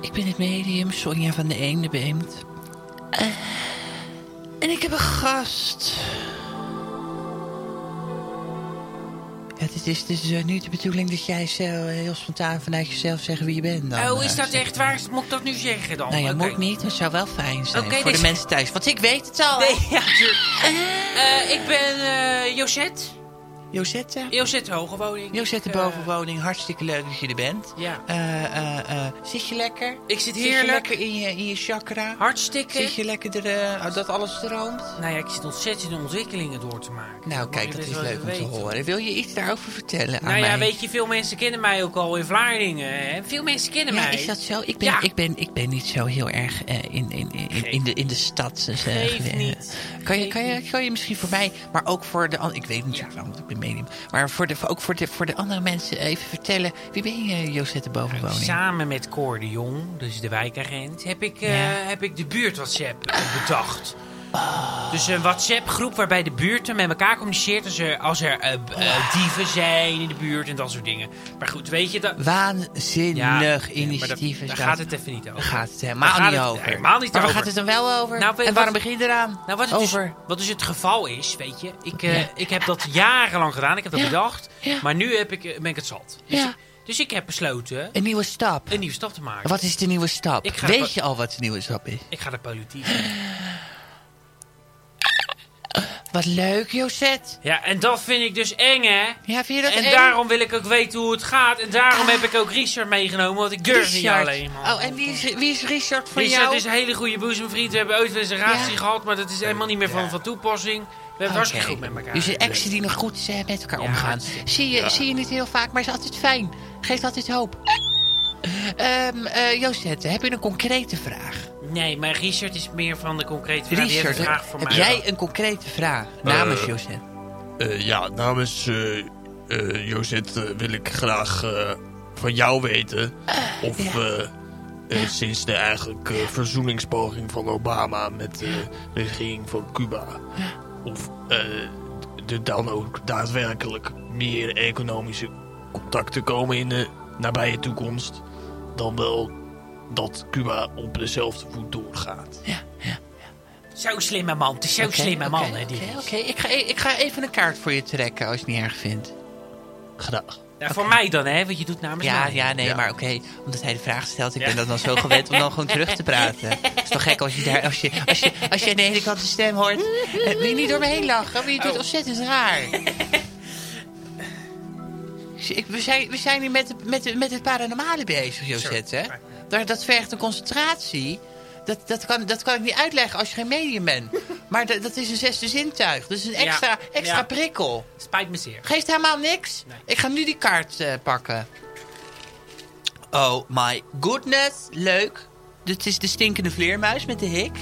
Ik ben het medium Sonja van de Eendebeemd. Eh, en ik heb een gast. Ja, het is dus nu de bedoeling dat jij zo eh, heel spontaan vanuit jezelf zegt wie je bent. Dan, oh, is dat echt waar? Moet ik dat nu zeggen dan? Nou ja, Oké. moet niet. Het zou wel fijn zijn voor dus- de mensen thuis. Want ik weet het al. Nee, ja, ik ben Josette. Josette? Josette Hogewoning. Josette eh, bovenwoning. Hartstikke leuk dat je er bent. Ja. Eh, eh, zit je lekker? Ik zit Zit je heerlijk. lekker in je, in je chakra? Hartstikke. Zit je lekker er, eh, dat alles stroomt? Nou ja, ik zit ontzettend ontwikkelingen door te maken. Nou, kijk, dat is leuk om te horen. Wil je iets daarover vertellen aan Nou ja, weet je, veel mensen kennen mij ook al in Vlaardingen. Hè? Veel mensen kennen Ja, mij. is dat zo? Ik ben, ik ben, ik ben niet zo heel erg in, in, in, in, in de, in de stad. Geef niet. Kan je, kan, je, kan je misschien voor mij, maar ook voor de anderen... Ik weet natuurlijk wel, want ik ben medium. Maar voor de, ook voor de, voor de andere mensen even vertellen... Wie ben je, Josette Bovenwoning? Samen met Cor de Jong, dus de wijkagent, heb ik, eh, Ja. heb ik de buurt WhatsApp Dus een WhatsApp-groep waarbij de buurten met elkaar communiceert als er, als er eh, eh, dieven zijn in de buurt en dat soort dingen. Maar goed, weet je dat. Waanzinnig Ja, initiatief is daar gaat het even niet over. gaat het helemaal gaat niet het over. helemaal niet maar waar over. gaat het dan wel over? Nou, en waarom begin je eraan? Nou, wat, het over. Dus, wat dus het geval is, weet je. Ik, eh, Ja. ik heb dat jarenlang gedaan. Ik heb dat bedacht. Ja. Maar nu heb ik, ben ik het zat. Dus, Ja. ik, dus ik heb besloten Een nieuwe stap. een nieuwe stap te maken. Wat is de nieuwe stap? Weet je al wat de nieuwe stap is? Ik ga de politiek. Wat leuk, Josette. Ja, en dat vind ik dus eng, hè? Ja, vind je dat En eng? daarom wil ik ook weten hoe het gaat. En daarom Ah. heb ik ook Richard meegenomen, want ik durf niet Richard. alleen. Man. Oh, en wie is, wie is Richard van Richard jou? is een hele goede boezemvriend. We hebben ooit wel eens een relatie Ja. gehad, maar dat is helemaal niet meer van, van toepassing. We hebben het hartstikke goed met elkaar. Dus een exen die nog goed eh, met elkaar Ja, omgaan. Zie je, zie je niet heel vaak, maar is altijd fijn. Geeft altijd hoop. Ehm eh, Josette, heb je een concrete vraag? Nee, maar Richard is meer van de concrete vraag. Die heeft Richard, een vraag heb- voor heb mij. jij een concrete vraag namens Eh, Josette? Eh, ja, namens eh eh, Josette wil ik graag eh, van jou weten of ja. eh, eh, sinds de eigenlijk verzoeningspoging van Obama met de regering van Cuba, of eh, er dan ook daadwerkelijk meer economische contacten komen in de nabije toekomst, dan wel dat Cuba op dezelfde voet doorgaat. Ja, ja. Zo'n slimme man. Het is zo'n slimme man, oké, Oké. Ik, ga, e- ik ga even een kaart voor je trekken als je het niet erg vindt. Graag. Ja, Voor mij dan, hè? Want je doet namens Ja, mij. ja, nee, Ja. maar oké, omdat hij de vraag stelt, ik Ja. ben dat dan zo gewend om dan gewoon terug te praten. Het is toch gek als je daar, als je, als je, als je aan de ene kant de stem hoort, eh, wil je niet door me heen lachen, maar je doet Oh. ontzettend raar. Ik- We zijn, we zijn hier met, met, met het paranormale bezig, Josette. hè? Dat vergt een concentratie. Dat, dat, kan, dat kan ik niet uitleggen als je geen medium bent. Maar dat, dat is een zesde zintuig. Dat is een Ja, extra, extra ja. prikkel. Spijt me zeer. Geeft helemaal niks. Nee. Ik ga nu die kaart eh, pakken. Oh my goodness. Leuk. Dit is de stinkende vleermuis met de hik.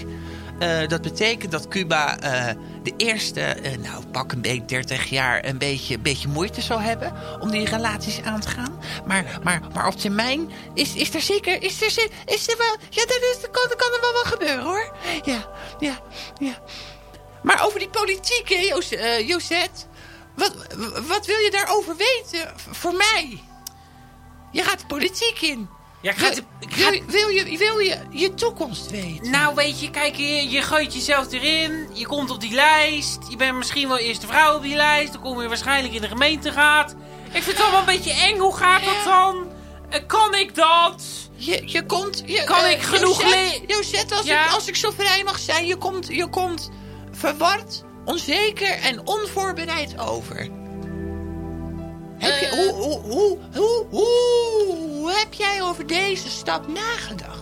Eh, dat betekent dat Cuba eh, de eerste, eh, nou pak een beetje 30 jaar, een beetje, beetje moeite zal hebben om die relaties aan te gaan. Maar, maar, maar op termijn is, is er zeker, is er, is er wel, ja, dat, is, kan, kan er wel wat gebeuren hoor. Ja, ja, ja. Maar over die politiek, hè, Jos, Josette. Wat, wat wil je daarover weten? Voor mij. Je gaat de politiek in. Ja, ik ga Wil, je, wil je je toekomst weten? Nou, weet je, kijk, je, je gooit jezelf erin. Je komt op die lijst. Je bent misschien wel eerste vrouw op die lijst. Dan kom je waarschijnlijk in de gemeenteraad. Ik vind het allemaal een beetje eng. Hoe gaat dat dan? Eh, kan ik dat? Je, je komt... Je, Kan eh, ik genoeg Josette, le- Josette, als, Ja? ik, als ik zo vrij mag zijn, je komt, je komt verward, onzeker en onvoorbereid over. Heb je, Eh. hoe, hoe, hoe, hoe, hoe, hoe heb jij over deze stap nagedacht?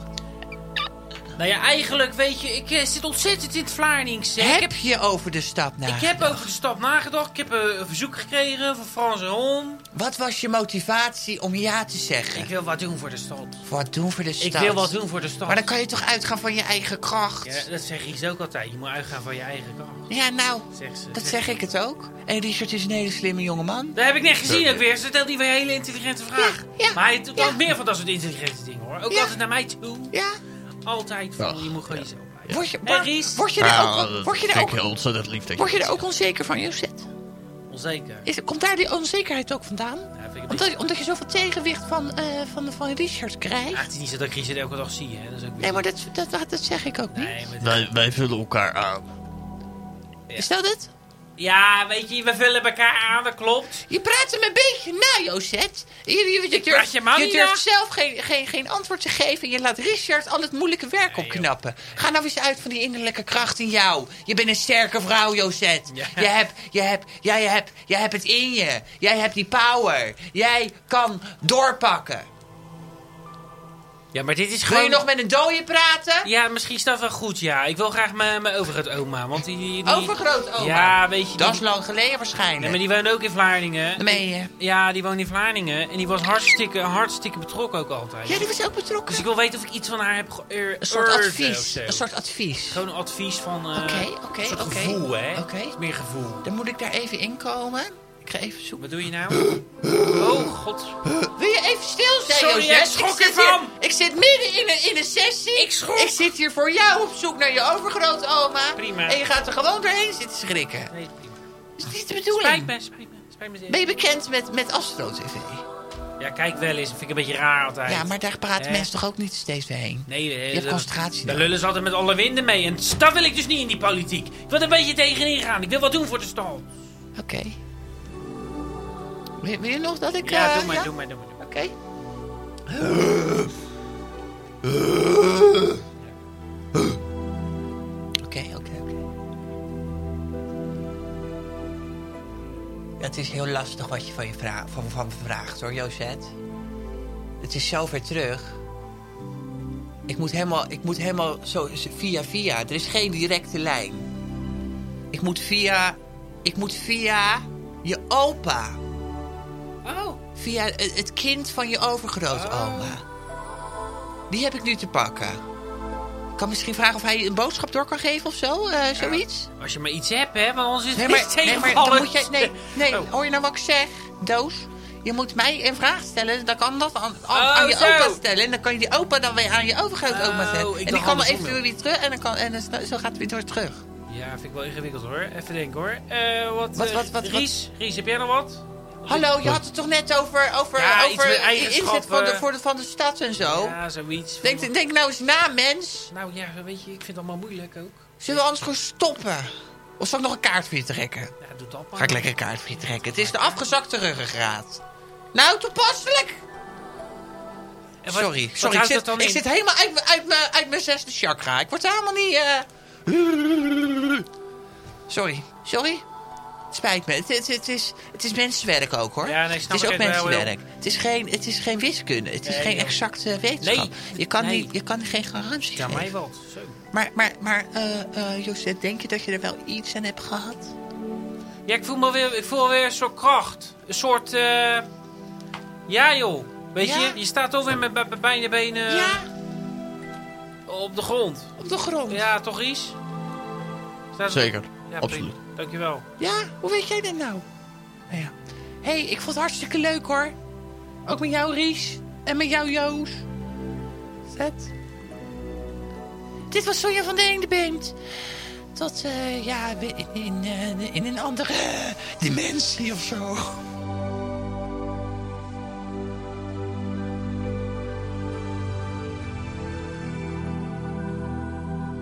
Nou ja, eigenlijk, weet je, ik eh, zit ontzettend in het Vlaardings. hè. Ik Heb heb, je over de stap ik nagedacht? heb over de stap nagedacht. Ik heb eh, een verzoek gekregen van Frans en Ron. Wat was je motivatie om ja te zeggen? Ik wil wat doen voor de stad. Wat doen voor de stad? Ik wil wat doen voor de stad. Maar dan kan je toch uitgaan van je eigen kracht? Ja, dat zeg ik ook altijd. Je moet uitgaan van je eigen kracht. Ja, nou, Zegt ze. dat zeg ik het ook. En Richard is een hele slimme jongeman. Dat heb ik net gezien ook weer. Ze stelt die weer hele intelligente vragen. Ja, ja, maar hij doet ja. ook meer van dat soort intelligente dingen hoor. Ook Ja. altijd naar mij toe. Ja, Altijd van, Ach, je moet gewoon jezelf blijven. word je, Ries? word je, er Ja, ook, dat word je, er ook, ontzettend lief dat je word je dat er ook onzeker van, Josette? zeker. Is, komt daar die onzekerheid ook vandaan? Ja, Omdat, omdat je zoveel tegenwicht van, eh, van, van Richard Ja, krijgt? het is niet zo dat ik Richard elke dag zie, hè. Dat is ook Nee, maar dat, dat, dat, dat zeg ik ook niet. Nee, maar... Wij, wij vullen elkaar aan. Is dat het? Ja, weet je, we vullen elkaar aan, dat klopt. Je praat hem een beetje na, Josette. Je, je, je, praat durft, je je durft zelf geen, geen, geen antwoord te geven. Je laat Richard al het moeilijke werk Nee, opknappen. Ga nou eens uit van die innerlijke kracht in jou. Je bent een sterke vrouw. Ja. Je, hebt, je, hebt, jij, hebt, jij hebt het in je. Jij hebt die power. Jij kan doorpakken. Ja, maar dit is Wil gewoon... je nog met een dode praten? Ja, misschien is dat wel goed, ja. Ik wil graag mijn mijn overgrootoma, want die... die, die- Overgrootoma? Ja, weet je... Dat die- is lang geleden waarschijnlijk. Nee, maar die woont ook in Vlaardingen. Dat meen je? Ja, die woont in Vlaardingen. En die was hartstikke, hartstikke betrokken ook altijd. Ja, die was ook betrokken. Dus ik wil weten of ik iets van haar heb geëerd. Een soort advies. Een soort advies. Gewoon een advies van... eh, Oké, Een soort oké. gevoel, hè? Oké. Meer gevoel. Dan moet ik daar even inkomen. Ik ga even zoeken. Wat doe je nou? Oh, god. Wil je even stil zijn, Sorry, Josette? ik schrok zit ervan. hier- Ik zit midden in een, in een sessie. Ik schrok. Ik zit hier voor jou op zoek naar je overgrootoma. Prima. En je gaat er gewoon doorheen zitten schrikken. Nee, prima. Is niet de Spijt bedoeling. me, spijt me. Spijt me. Ben je bekend met, met Astro TV? Ja, kijk wel eens. Dat vind ik een beetje raar altijd. Ja, maar daar praten Hè? mensen toch ook niet steeds doorheen? Nee, eh, Je hebt concentratie Daar lullen ze altijd met alle winden mee. En dat wil ik dus niet in die politiek. Ik wil er een beetje tegenin gaan. Ik wil wat doen voor de stal. Oké. Wil, wil je nog dat ik... Ja, eh, doe maar, ja? doe maar, doe maar. maar. Oké. Oké, oké, Het is heel lastig wat je van, je vra van, van me vraagt hoor, Josette. Het is zo ver terug. Ik moet helemaal, ik moet helemaal zo via via. Er is geen directe lijn. Ik moet via, ik moet via je opa. Oh, Via het kind van je overgrootoma. Die heb ik nu te pakken. Ik kan misschien vragen of hij een boodschap door kan geven of zo, eh, zoiets. als je maar iets hebt, hè, want anders is Nee, het maar, nee, maar dan moet jij... Nee, nee Oh. hoor je nou wat ik zeg, Doos? Je moet mij een vraag stellen, dan kan dat aan, aan, Oh, aan je zo. opa stellen. En dan kan je die opa dan weer aan je overgrootoma Oh, zetten. en die kan dan eventueel weer terug en, dan kan, en dan, zo gaat het weer door terug. Ja, vind ik wel ingewikkeld hoor. Even denken hoor. Eh, wat, Wat, eh, wat, wat, Ries, Ries, heb jij nog wat? Hallo, je had het toch net over, over, Ja, over inzet van de, voor de, van de stad en zo. Ja, zoiets. van- Denk, denk nou eens na, mens. Nou ja, weet je, ik vind het allemaal moeilijk ook. Zullen we anders gewoon stoppen? Of zal ik nog een kaart voor je trekken? Ja, doe dat maar. Ga ik lekker een kaart voor je trekken. Het is de afgezakte ruggengraat. Nou, toepasselijk. Wat- sorry, wat sorry. Ik zit, ik zit helemaal uit, mijn- uit, mijn, uit mijn zesde chakra. Ik word helemaal niet... eh, Sorry, sorry. Het spijt me. Het, het, het, is, het is mensenwerk ook, hoor. Ja, nee, snap het is ook wel, mensenwerk. Het is, geen, het is geen wiskunde. Het is Nee, geen exacte wetenschap. Nee, Je, kan nee. niet, je kan geen garantie Ja, geven. mij wat. Zo. Maar, maar, maar eh eh, Josette, denk je dat je er wel iets aan hebt gehad? Ja, ik voel me weer, ik voel weer een soort kracht. Een soort, eh ja joh. Weet Ja? je, je staat toch weer met be- beide benen ja, op de grond. op de grond. Ja, toch? Staat- Zeker, Ja, absoluut. prima. Dankjewel. Ja, hoe weet jij dat nou? Nou ja. Hé, hey, ik vond het hartstikke leuk hoor. Ook met jou, Ries. En met jou, Joos. Zet. Dit was Sonja van de Eendebeemd. Tot, eh, ja, in, in, eh, in een andere dimensie of zo.